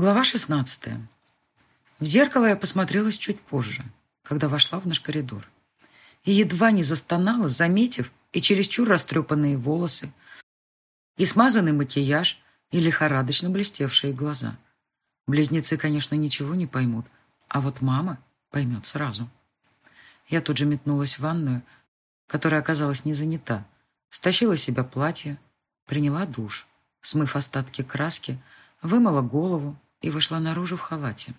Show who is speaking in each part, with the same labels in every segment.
Speaker 1: Глава 16. В зеркало я посмотрелась чуть позже, когда вошла в наш коридор. И едва не застонала, заметив и чересчур растрепанные волосы, и смазанный макияж, и лихорадочно блестевшие глаза. Близнецы, конечно, ничего не поймут, а вот мама поймет сразу. Я тут же метнулась в ванную, которая оказалась не занята, стащила себя платье, приняла душ, смыв остатки краски, вымыла голову, и вышла наружу в халате.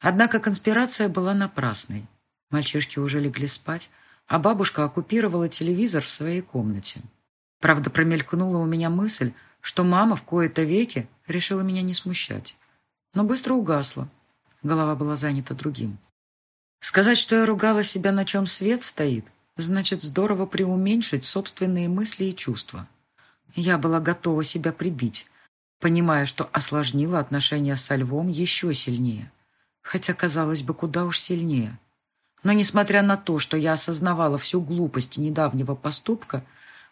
Speaker 1: Однако конспирация была напрасной. Мальчишки уже легли спать, а бабушка оккупировала телевизор в своей комнате. Правда, промелькнула у меня мысль, что мама в кои-то веки решила меня не смущать. Но быстро угасла. Голова была занята другим. Сказать, что я ругала себя, на чем свет стоит, значит здорово преуменьшить собственные мысли и чувства. Я была готова себя прибить, понимая, что осложнила отношения со львом еще сильнее. Хотя, казалось бы, куда уж сильнее. Но, несмотря на то, что я осознавала всю глупость недавнего поступка,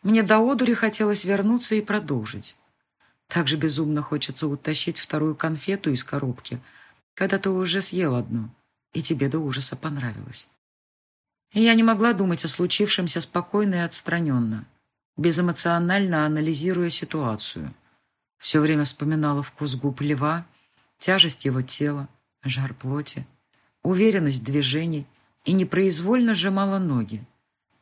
Speaker 1: мне до одури хотелось вернуться и продолжить. Так же безумно хочется утащить вторую конфету из коробки, когда ты уже съел одну, и тебе до ужаса понравилось. Я не могла думать о случившемся спокойно и отстраненно, безэмоционально анализируя ситуацию – все время вспоминала вкус губ льва, тяжесть его тела, жар плоти, уверенность движений и непроизвольно сжимала ноги.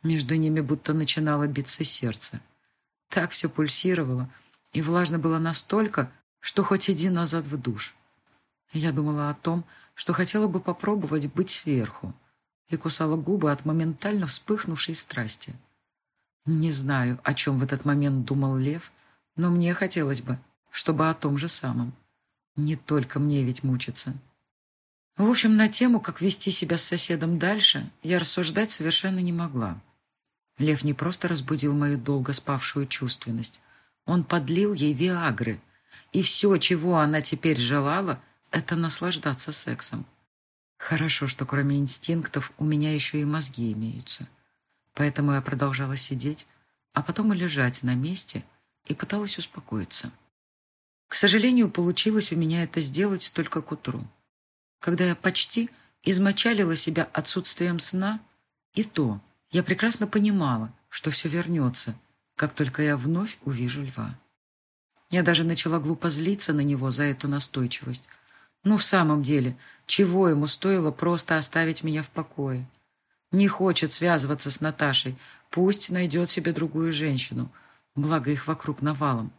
Speaker 1: Между ними будто начинало биться сердце. Так все пульсировало, и влажно было настолько, что хоть иди назад в душ. Я думала о том, что хотела бы попробовать быть сверху, и кусала губы от моментально вспыхнувшей страсти. Не знаю, о чем в этот момент думал лев, но мне хотелось бы, чтобы о том же самом. Не только мне ведь мучиться. В общем, на тему, как вести себя с соседом дальше, я рассуждать совершенно не могла. Лев не просто разбудил мою долго спавшую чувственность. Он подлил ей виагры. И все, чего она теперь желала, это наслаждаться сексом. Хорошо, что кроме инстинктов у меня еще и мозги имеются. Поэтому я продолжала сидеть, а потом и лежать на месте – и пыталась успокоиться. К сожалению, получилось у меня это сделать только к утру, когда я почти измочалила себя отсутствием сна, и то я прекрасно понимала, что все вернется, как только я вновь увижу льва. Я даже начала глупо злиться на него за эту настойчивость. Ну, в самом деле, чего ему стоило просто оставить меня в покое? Не хочет связываться с Наташей, пусть найдет себе другую женщину — Благо их вокруг навалом.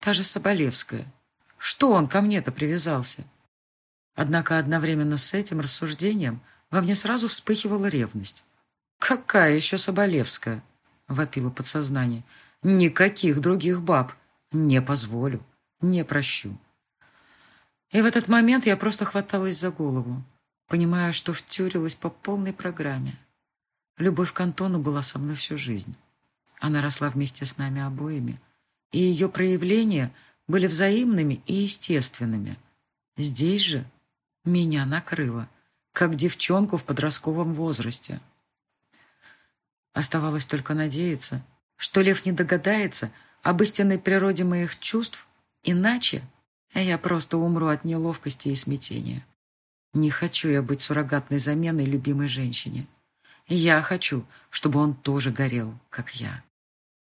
Speaker 1: Та же Соболевская. Что он ко мне-то привязался? Однако одновременно с этим рассуждением во мне сразу вспыхивала ревность. «Какая еще Соболевская?» — вопило подсознание. «Никаких других баб. Не позволю, не прощу». И в этот момент я просто хваталась за голову, понимая, что втюрилась по полной программе. Любовь к Антону была со мной всю жизнь. Она росла вместе с нами обоими, и ее проявления были взаимными и естественными. Здесь же меня накрыло, как девчонку в подростковом возрасте. Оставалось только надеяться, что Лев не догадается об истинной природе моих чувств, иначе я просто умру от неловкости и смятения. Не хочу я быть суррогатной заменой любимой женщине. Я хочу, чтобы он тоже горел, как я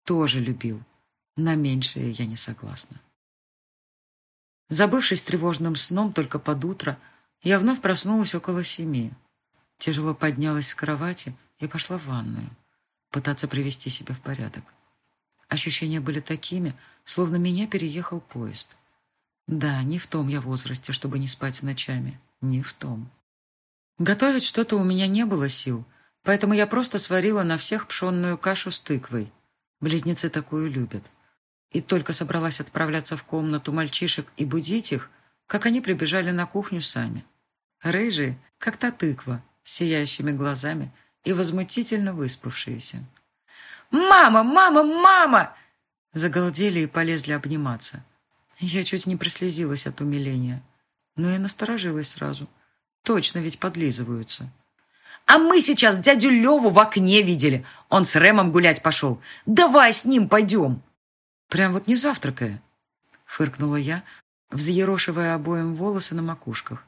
Speaker 1: тоже любил. На меньшее я не согласна. Забывшись тревожным сном только под утро, я вновь проснулась около семи. Тяжело поднялась с кровати и пошла в ванную, пытаться привести себя в порядок. Ощущения были такими, словно меня переехал поезд. Да, не в том я возрасте, чтобы не спать ночами. Не в том. Готовить что-то у меня не было сил, поэтому я просто сварила на всех пшенную кашу с тыквой, Близнецы такую любят. И только собралась отправляться в комнату мальчишек и будить их, как они прибежали на кухню сами. Рыжие, как та тыква, сияющими глазами и возмутительно выспавшиеся. «Мама! Мама! Мама!» Загалдели и полезли обниматься. Я чуть не прослезилась от умиления, но и насторожилась сразу. Точно ведь подлизываются. А мы сейчас дядю Леву в окне видели. Он с Рэмом гулять пошел. Давай с ним пойдем. Прям вот не завтракая. Фыркнула я, взъерошивая обоим волосы на макушках.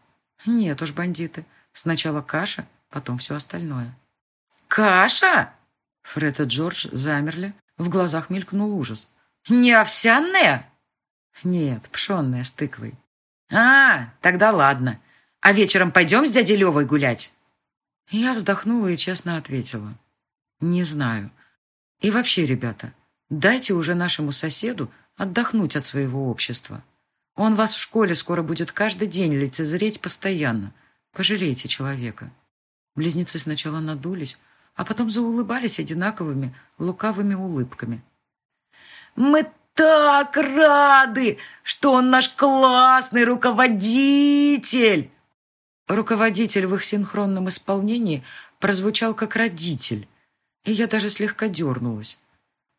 Speaker 1: Нет уж, бандиты. Сначала каша, потом все остальное. «Каша?» Фред и Джордж замерли. В глазах мелькнул ужас. «Не овсяная?» «Нет, пшенная с тыквой». «А, тогда ладно. А вечером пойдем с дядей Левой гулять?» Я вздохнула и честно ответила. «Не знаю. И вообще, ребята, дайте уже нашему соседу отдохнуть от своего общества. Он вас в школе скоро будет каждый день лицезреть постоянно. Пожалейте человека». Близнецы сначала надулись, а потом заулыбались одинаковыми лукавыми улыбками. «Мы так рады, что он наш классный руководитель!» Руководитель в их синхронном исполнении прозвучал как родитель, и я даже слегка дернулась.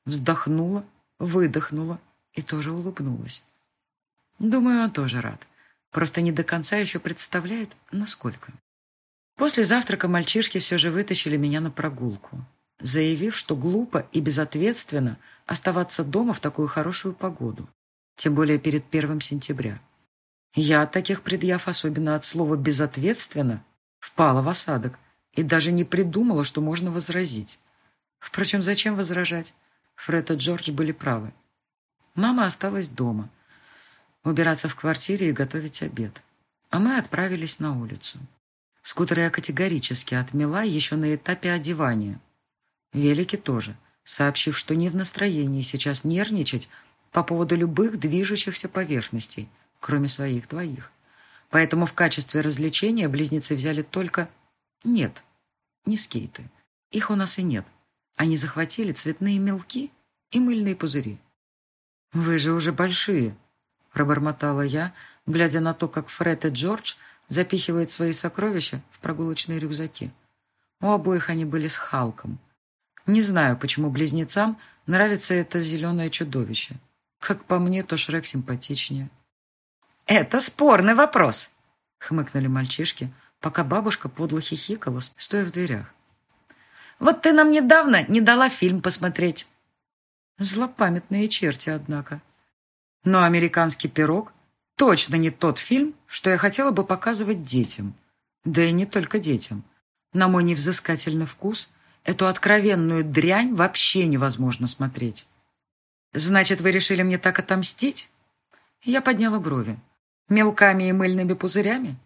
Speaker 1: Вздохнула, выдохнула и тоже улыбнулась. Думаю, он тоже рад. Просто не до конца еще представляет, насколько. После завтрака мальчишки все же вытащили меня на прогулку, заявив, что глупо и безответственно оставаться дома в такую хорошую погоду, тем более перед первым сентября. Я от таких предъяв, особенно от слова «безответственно», впала в осадок и даже не придумала, что можно возразить. Впрочем, зачем возражать? Фред и Джордж были правы. Мама осталась дома, убираться в квартире и готовить обед, а мы отправились на улицу. Скутер я категорически отмела еще на этапе одевания. Велики тоже, сообщив, что не в настроении сейчас нервничать по поводу любых движущихся поверхностей, кроме своих двоих. Поэтому в качестве развлечения близнецы взяли только... Нет, не скейты. Их у нас и нет. Они захватили цветные мелки и мыльные пузыри. «Вы же уже большие», — пробормотала я, глядя на то, как Фред и Джордж запихивает свои сокровища в прогулочные рюкзаки. У обоих они были с Халком. Не знаю, почему близнецам нравится это зеленое чудовище. Как по мне, то Шрек симпатичнее. «Это спорный вопрос», — хмыкнули мальчишки, пока бабушка подло хихикала, стоя в дверях. «Вот ты нам недавно не дала фильм посмотреть». Злопамятные черти, однако. Но американский пирог точно не тот фильм, что я хотела бы показывать детям. Да и не только детям. На мой невзыскательный вкус эту откровенную дрянь вообще невозможно смотреть. «Значит, вы решили мне так отомстить?» Я подняла брови. «Мелками и мыльными пузырями?»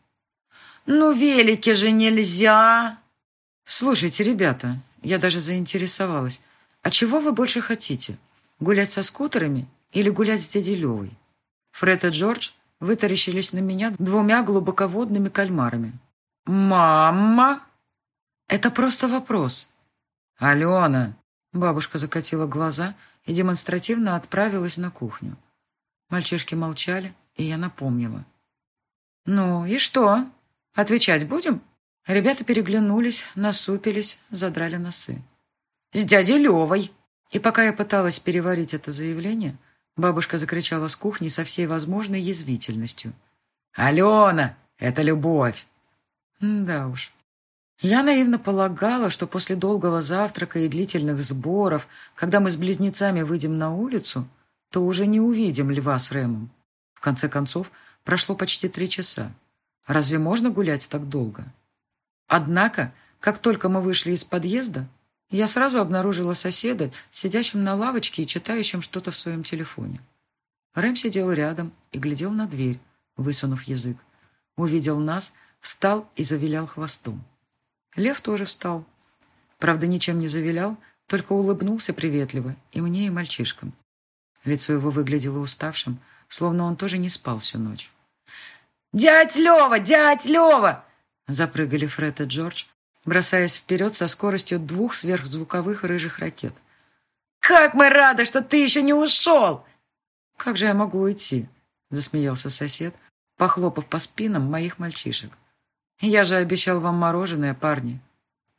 Speaker 1: «Ну, велики же нельзя!» «Слушайте, ребята, я даже заинтересовалась. А чего вы больше хотите? Гулять со скутерами или гулять с дядей Левой?» Фред и Джордж вытаращились на меня двумя глубоководными кальмарами. «Мама!» «Это просто вопрос». «Алена!» Бабушка закатила глаза и демонстративно отправилась на кухню. Мальчишки молчали, и я напомнила. «Ну и что? Отвечать будем?» Ребята переглянулись, насупились, задрали носы. «С дядей Левой!» И пока я пыталась переварить это заявление, Бабушка закричала с кухни со всей возможной язвительностью. «Алена, это любовь!» Да уж. Я наивно полагала, что после долгого завтрака и длительных сборов, когда мы с близнецами выйдем на улицу, то уже не увидим льва с Рэмом. В конце концов, прошло почти три часа. Разве можно гулять так долго? Однако, как только мы вышли из подъезда, я сразу обнаружила соседа, сидящим на лавочке и читающим что-то в своем телефоне. Рэм сидел рядом и глядел на дверь, высунув язык. Увидел нас, встал и завилял хвостом. Лев тоже встал. Правда, ничем не завилял, только улыбнулся приветливо и мне, и мальчишкам. Лицо его выглядело уставшим, словно он тоже не спал всю ночь. «Дядь Лева! Дядь Лева!» Запрыгали Фред и Джордж, бросаясь вперед со скоростью двух сверхзвуковых рыжих ракет. «Как мы рады, что ты еще не ушел!» «Как же я могу уйти?» — засмеялся сосед, похлопав по спинам моих мальчишек. «Я же обещал вам мороженое, парни.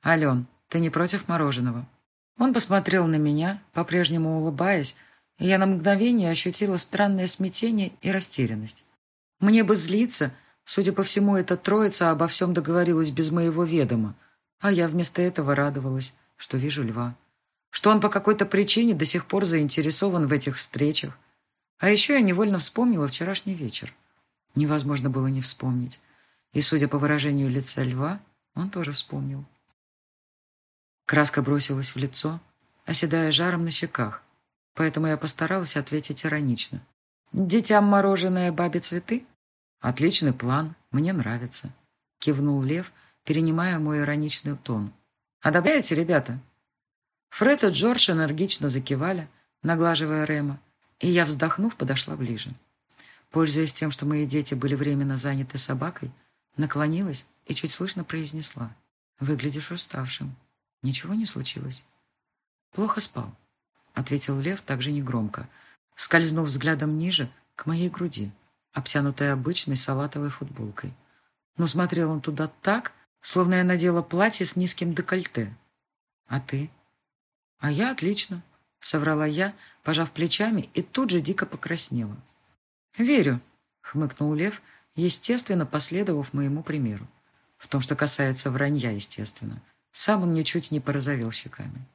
Speaker 1: Ален, ты не против мороженого?» Он посмотрел на меня, по-прежнему улыбаясь, я на мгновение ощутила странное смятение и растерянность. Мне бы злиться, судя по всему, эта троица обо всем договорилась без моего ведома, а я вместо этого радовалась, что вижу льва. Что он по какой-то причине до сих пор заинтересован в этих встречах. А еще я невольно вспомнила вчерашний вечер. Невозможно было не вспомнить. И, судя по выражению лица льва, он тоже вспомнил. Краска бросилась в лицо, оседая жаром на щеках, поэтому я постаралась ответить иронично. «Детям мороженое, бабе цветы?» «Отличный план, мне нравится», — кивнул Лев, перенимая мой ироничный тон. «Одобряете, ребята?» Фред и Джордж энергично закивали, наглаживая Рема, и я, вздохнув, подошла ближе. Пользуясь тем, что мои дети были временно заняты собакой, наклонилась и чуть слышно произнесла. «Выглядишь уставшим. Ничего не случилось?» «Плохо спал», — ответил Лев также негромко, скользнув взглядом ниже, к моей груди, обтянутой обычной салатовой футболкой. Но смотрел он туда так, словно я надела платье с низким декольте. «А ты?» «А я отлично», — соврала я, пожав плечами, и тут же дико покраснела. «Верю», — хмыкнул Лев, естественно, последовав моему примеру. В том, что касается вранья, естественно. Сам он ничуть не порозовел щеками.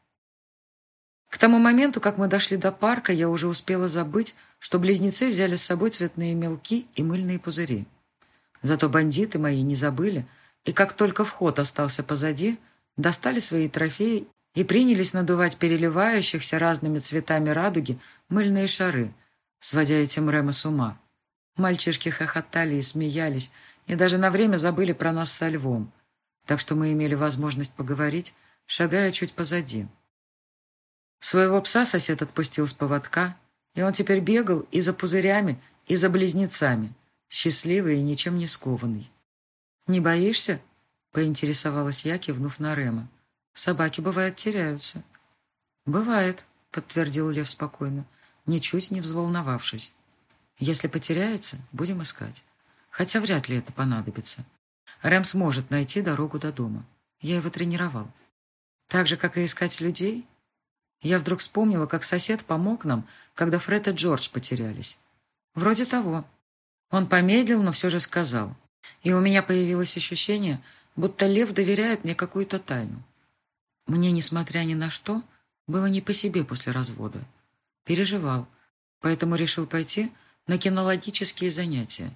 Speaker 1: К тому моменту, как мы дошли до парка, я уже успела забыть, что близнецы взяли с собой цветные мелки и мыльные пузыри. Зато бандиты мои не забыли, и как только вход остался позади, достали свои трофеи и принялись надувать переливающихся разными цветами радуги мыльные шары, сводя этим Рема с ума. Мальчишки хохотали и смеялись, и даже на время забыли про нас со львом, так что мы имели возможность поговорить, шагая чуть позади. Своего пса сосед отпустил с поводка, и он теперь бегал и за пузырями, и за близнецами, счастливый и ничем не скованный. «Не боишься?» — поинтересовалась я, кивнув на Рема. Собаки, бывает, теряются. Бывает, подтвердил Лев спокойно, ничуть не взволновавшись. Если потеряется, будем искать. Хотя вряд ли это понадобится. Рэм сможет найти дорогу до дома. Я его тренировал. Так же, как и искать людей. Я вдруг вспомнила, как сосед помог нам, когда Фред и Джордж потерялись. Вроде того. Он помедлил, но все же сказал. И у меня появилось ощущение, будто Лев доверяет мне какую-то тайну. Мне, несмотря ни на что, было не по себе после развода. Переживал, поэтому решил пойти на кинологические занятия,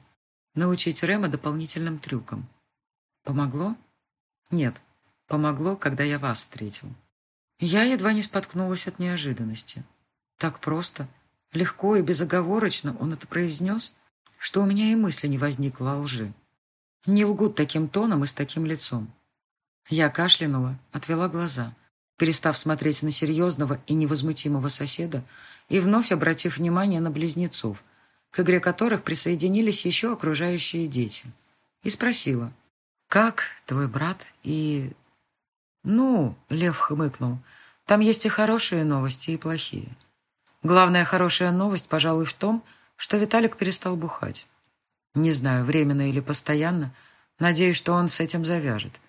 Speaker 1: научить Рема дополнительным трюкам. Помогло? Нет, помогло, когда я вас встретил. Я едва не споткнулась от неожиданности. Так просто, легко и безоговорочно он это произнес, что у меня и мысли не возникло о лжи. Не лгут таким тоном и с таким лицом. Я кашлянула, отвела глаза, перестав смотреть на серьезного и невозмутимого соседа и вновь обратив внимание на близнецов, к игре которых присоединились еще окружающие дети, и спросила, «Как твой брат и...» «Ну», — Лев хмыкнул, «там есть и хорошие новости, и плохие. Главная хорошая новость, пожалуй, в том, что Виталик перестал бухать. Не знаю, временно или постоянно, надеюсь, что он с этим завяжет».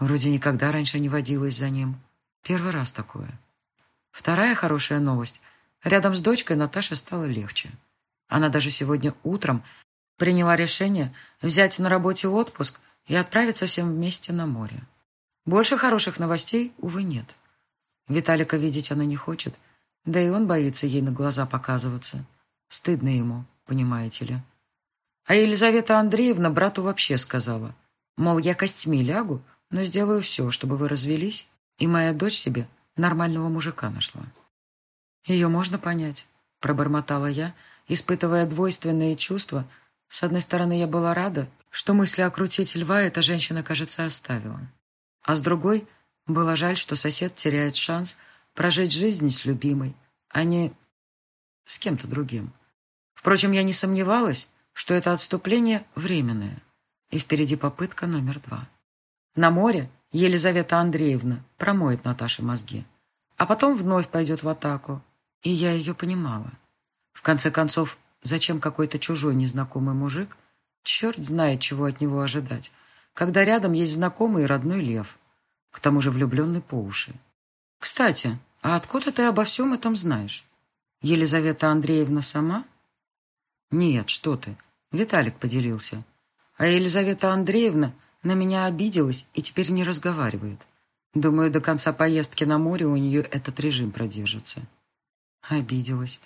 Speaker 1: Вроде никогда раньше не водилась за ним. Первый раз такое. Вторая хорошая новость. Рядом с дочкой Наташе стало легче. Она даже сегодня утром приняла решение взять на работе отпуск и отправиться всем вместе на море. Больше хороших новостей, увы, нет. Виталика видеть она не хочет, да и он боится ей на глаза показываться. Стыдно ему, понимаете ли. А Елизавета Андреевна брату вообще сказала, мол, я костьми лягу, но сделаю все, чтобы вы развелись, и моя дочь себе нормального мужика нашла. Ее можно понять, пробормотала я, испытывая двойственные чувства. С одной стороны, я была рада, что мысли окрутить льва эта женщина, кажется, оставила. А с другой, было жаль, что сосед теряет шанс прожить жизнь с любимой, а не с кем-то другим. Впрочем, я не сомневалась, что это отступление временное, и впереди попытка номер два. На море Елизавета Андреевна промоет Наташе мозги, а потом вновь пойдет в атаку. И я ее понимала. В конце концов, зачем какой-то чужой незнакомый мужик? Черт знает, чего от него ожидать, когда рядом есть знакомый и родной лев, к тому же влюбленный по уши. Кстати, а откуда ты обо всем этом знаешь? Елизавета Андреевна сама? Нет, что ты. Виталик поделился. А Елизавета Андреевна на меня обиделась и теперь не разговаривает. Думаю, до конца поездки на море у нее этот режим продержится. Обиделась.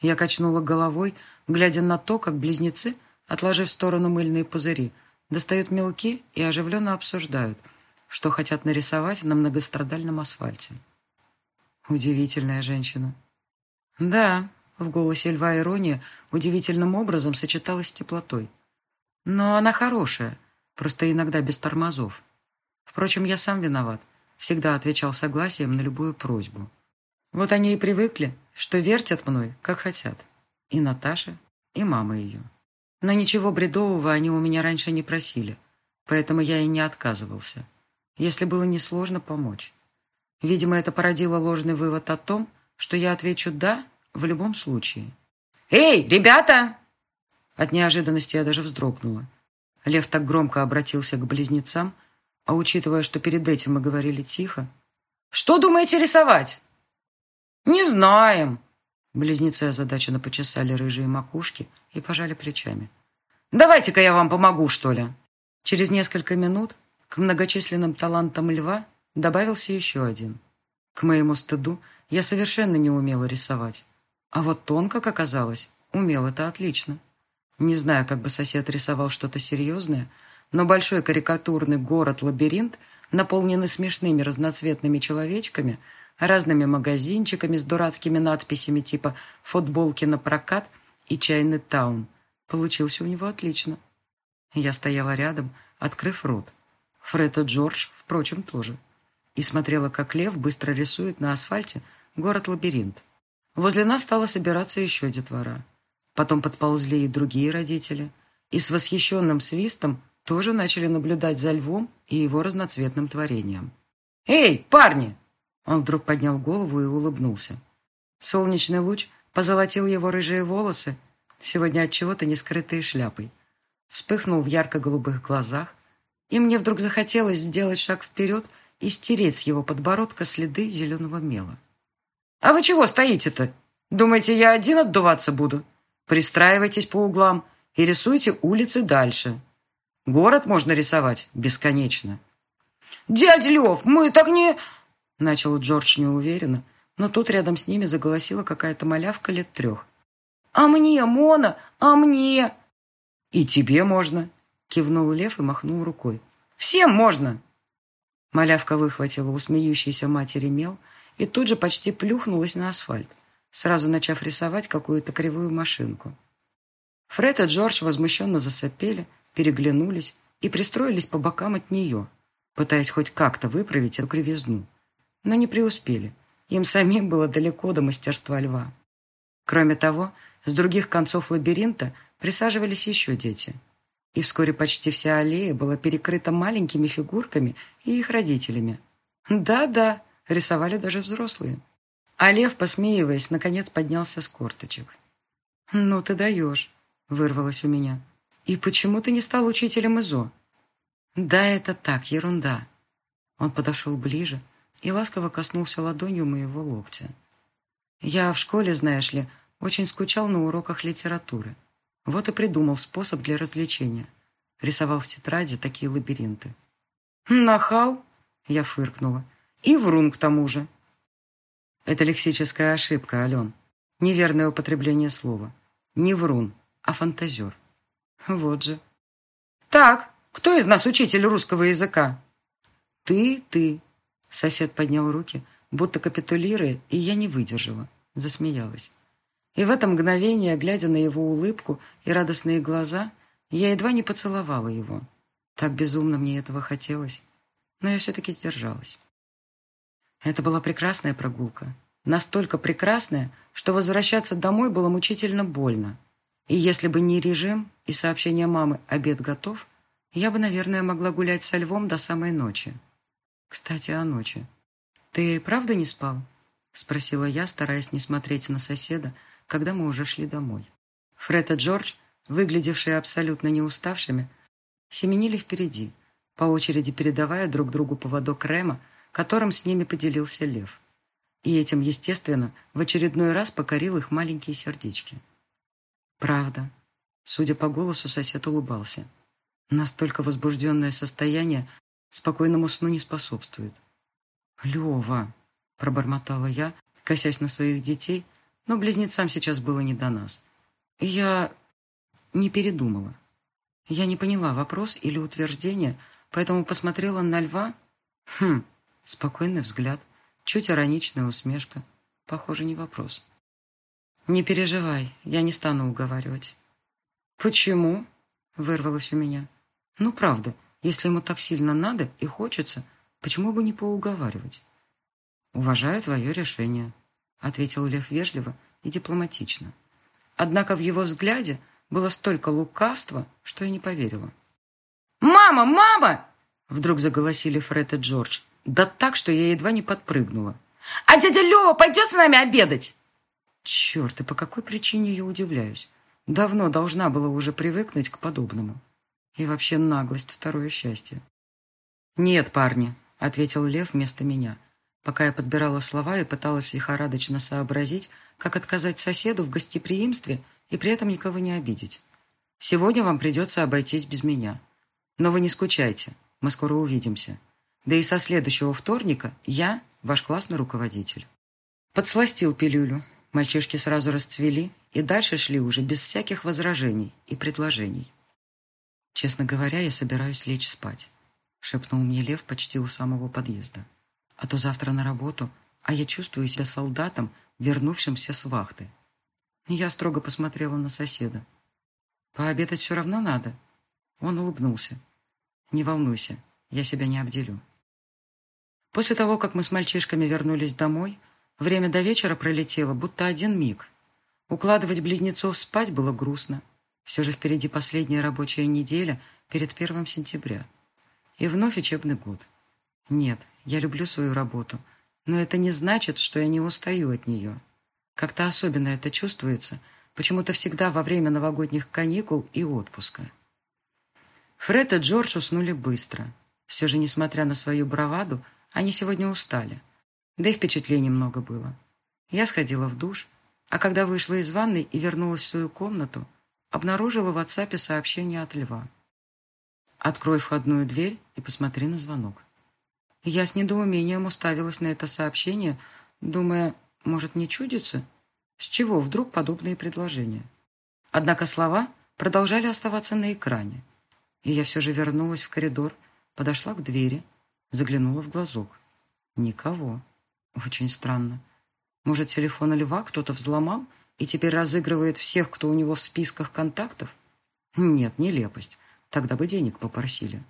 Speaker 1: Я качнула головой, глядя на то, как близнецы отложив в сторону мыльные пузыри, достают мелки и оживленно обсуждают, что хотят нарисовать на многострадальном асфальте. Удивительная женщина. Да, в голосе льва ирония удивительным образом сочеталась с теплотой. Но она хорошая, просто иногда без тормозов. Впрочем, я сам виноват. Всегда отвечал согласием на любую просьбу. Вот они и привыкли, что вертят мной, как хотят. И Наташа, и мама ее. Но ничего бредового они у меня раньше не просили, поэтому я и не отказывался, если было несложно помочь. Видимо, это породило ложный вывод о том, что я отвечу «да» в любом случае. «Эй, ребята!» От неожиданности я даже вздрогнула. Лев так громко обратился к близнецам, а учитывая, что перед этим мы говорили тихо, «Что думаете рисовать?» «Не знаем». Близнецы озадаченно почесали рыжие макушки и пожали плечами. «Давайте-ка я вам помогу, что ли». Через несколько минут к многочисленным талантам льва добавился еще один. К моему стыду я совершенно не умела рисовать. А вот он, как оказалось, умел это отлично. Не знаю, как бы сосед рисовал что-то серьезное, но большой карикатурный город-лабиринт, наполненный смешными разноцветными человечками – разными магазинчиками с дурацкими надписями типа «футболки на прокат» и «чайный таун». Получился у него отлично. Я стояла рядом, открыв рот. Фред и Джордж, впрочем, тоже. И смотрела, как лев быстро рисует на асфальте город-лабиринт. Возле нас стала собираться еще детвора. Потом подползли и другие родители. И с восхищенным свистом тоже начали наблюдать за львом и его разноцветным творением. «Эй, парни, он вдруг поднял голову и улыбнулся. Солнечный луч позолотил его рыжие волосы, сегодня от чего-то не скрытые шляпой. Вспыхнул в ярко-голубых глазах, и мне вдруг захотелось сделать шаг вперед и стереть с его подбородка следы зеленого мела. «А вы чего стоите-то? Думаете, я один отдуваться буду? Пристраивайтесь по углам и рисуйте улицы дальше. Город можно рисовать бесконечно». «Дядя Лев, мы так не...» Начал Джордж неуверенно, но тут рядом с ними заголосила какая-то малявка лет трех. «А мне, Мона, а мне!» «И тебе можно!» Кивнул Лев и махнул рукой. «Всем можно!» Малявка выхватила у смеющейся матери мел и тут же почти плюхнулась на асфальт, сразу начав рисовать какую-то кривую машинку. Фред и Джордж возмущенно засопели, переглянулись и пристроились по бокам от нее, пытаясь хоть как-то выправить эту кривизну но не преуспели. Им самим было далеко до мастерства льва. Кроме того, с других концов лабиринта присаживались еще дети. И вскоре почти вся аллея была перекрыта маленькими фигурками и их родителями. Да-да, рисовали даже взрослые. А лев, посмеиваясь, наконец поднялся с корточек. «Ну ты даешь», — вырвалось у меня. «И почему ты не стал учителем ИЗО?» «Да, это так, ерунда». Он подошел ближе, и ласково коснулся ладонью моего локтя. Я в школе, знаешь ли, очень скучал на уроках литературы. Вот и придумал способ для развлечения. Рисовал в тетради такие лабиринты. «Нахал?» — я фыркнула. «И врун к тому же». Это лексическая ошибка, Ален. Неверное употребление слова. Не врун, а фантазер. Вот же. «Так, кто из нас учитель русского языка?» «Ты, ты», Сосед поднял руки, будто капитулируя, и я не выдержала. Засмеялась. И в это мгновение, глядя на его улыбку и радостные глаза, я едва не поцеловала его. Так безумно мне этого хотелось. Но я все-таки сдержалась. Это была прекрасная прогулка. Настолько прекрасная, что возвращаться домой было мучительно больно. И если бы не режим и сообщение мамы «обед готов», я бы, наверное, могла гулять со львом до самой ночи. Кстати, о ночи. «Ты правда не спал?» — спросила я, стараясь не смотреть на соседа, когда мы уже шли домой. Фред и Джордж, выглядевшие абсолютно не уставшими, семенили впереди, по очереди передавая друг другу поводок Рема, которым с ними поделился лев. И этим, естественно, в очередной раз покорил их маленькие сердечки. «Правда». Судя по голосу, сосед улыбался. Настолько возбужденное состояние спокойному сну не способствует. «Лева!» — пробормотала я, косясь на своих детей, но близнецам сейчас было не до нас. Я не передумала. Я не поняла вопрос или утверждение, поэтому посмотрела на льва. Хм, спокойный взгляд, чуть ироничная усмешка. Похоже, не вопрос. «Не переживай, я не стану уговаривать». «Почему?» — вырвалось у меня. «Ну, правда, если ему так сильно надо и хочется, почему бы не поуговаривать?» «Уважаю твое решение», — ответил Лев вежливо и дипломатично. Однако в его взгляде было столько лукавства, что я не поверила. «Мама! Мама!» Вдруг заголосили Фред и Джордж. Да так, что я едва не подпрыгнула. «А дядя Лева пойдет с нами обедать?» Черт, и по какой причине я удивляюсь? Давно должна была уже привыкнуть к подобному. И вообще наглость — второе счастье. «Нет, парни», — ответил Лев вместо меня, пока я подбирала слова и пыталась лихорадочно сообразить, как отказать соседу в гостеприимстве и при этом никого не обидеть. «Сегодня вам придется обойтись без меня. Но вы не скучайте, мы скоро увидимся. Да и со следующего вторника я ваш классный руководитель». Подсластил пилюлю, Мальчишки сразу расцвели и дальше шли уже без всяких возражений и предложений. «Честно говоря, я собираюсь лечь спать», — шепнул мне Лев почти у самого подъезда. «А то завтра на работу, а я чувствую себя солдатом, вернувшимся с вахты». Я строго посмотрела на соседа. «Пообедать все равно надо». Он улыбнулся. «Не волнуйся, я себя не обделю». После того, как мы с мальчишками вернулись домой, Время до вечера пролетело, будто один миг. Укладывать близнецов спать было грустно. Все же впереди последняя рабочая неделя перед первым сентября. И вновь учебный год. Нет, я люблю свою работу, но это не значит, что я не устаю от нее. Как-то особенно это чувствуется, почему-то всегда во время новогодних каникул и отпуска. Фред и Джордж уснули быстро. Все же, несмотря на свою браваду, они сегодня устали. Да и впечатлений много было. Я сходила в душ, а когда вышла из ванной и вернулась в свою комнату, обнаружила в WhatsApp сообщение от Льва. «Открой входную дверь и посмотри на звонок». Я с недоумением уставилась на это сообщение, думая, может, не чудится? С чего вдруг подобные предложения? Однако слова продолжали оставаться на экране. И я все же вернулась в коридор, подошла к двери, заглянула в глазок. Никого. Очень странно. Может, телефон Льва кто-то взломал и теперь разыгрывает всех, кто у него в списках контактов? Нет, нелепость. Тогда бы денег попросили.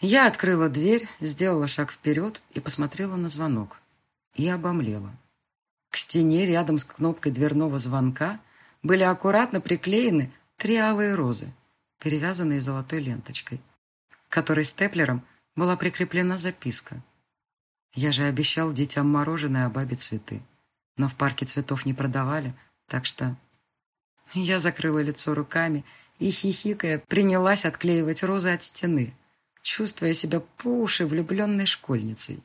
Speaker 1: Я открыла дверь, сделала шаг вперед и посмотрела на звонок. И обомлела. К стене рядом с кнопкой дверного звонка были аккуратно приклеены три алые розы, перевязанные золотой ленточкой, к которой степлером была прикреплена записка – я же обещал детям мороженое, а бабе цветы. Но в парке цветов не продавали, так что... Я закрыла лицо руками и, хихикая, принялась отклеивать розы от стены, чувствуя себя по уши влюбленной школьницей.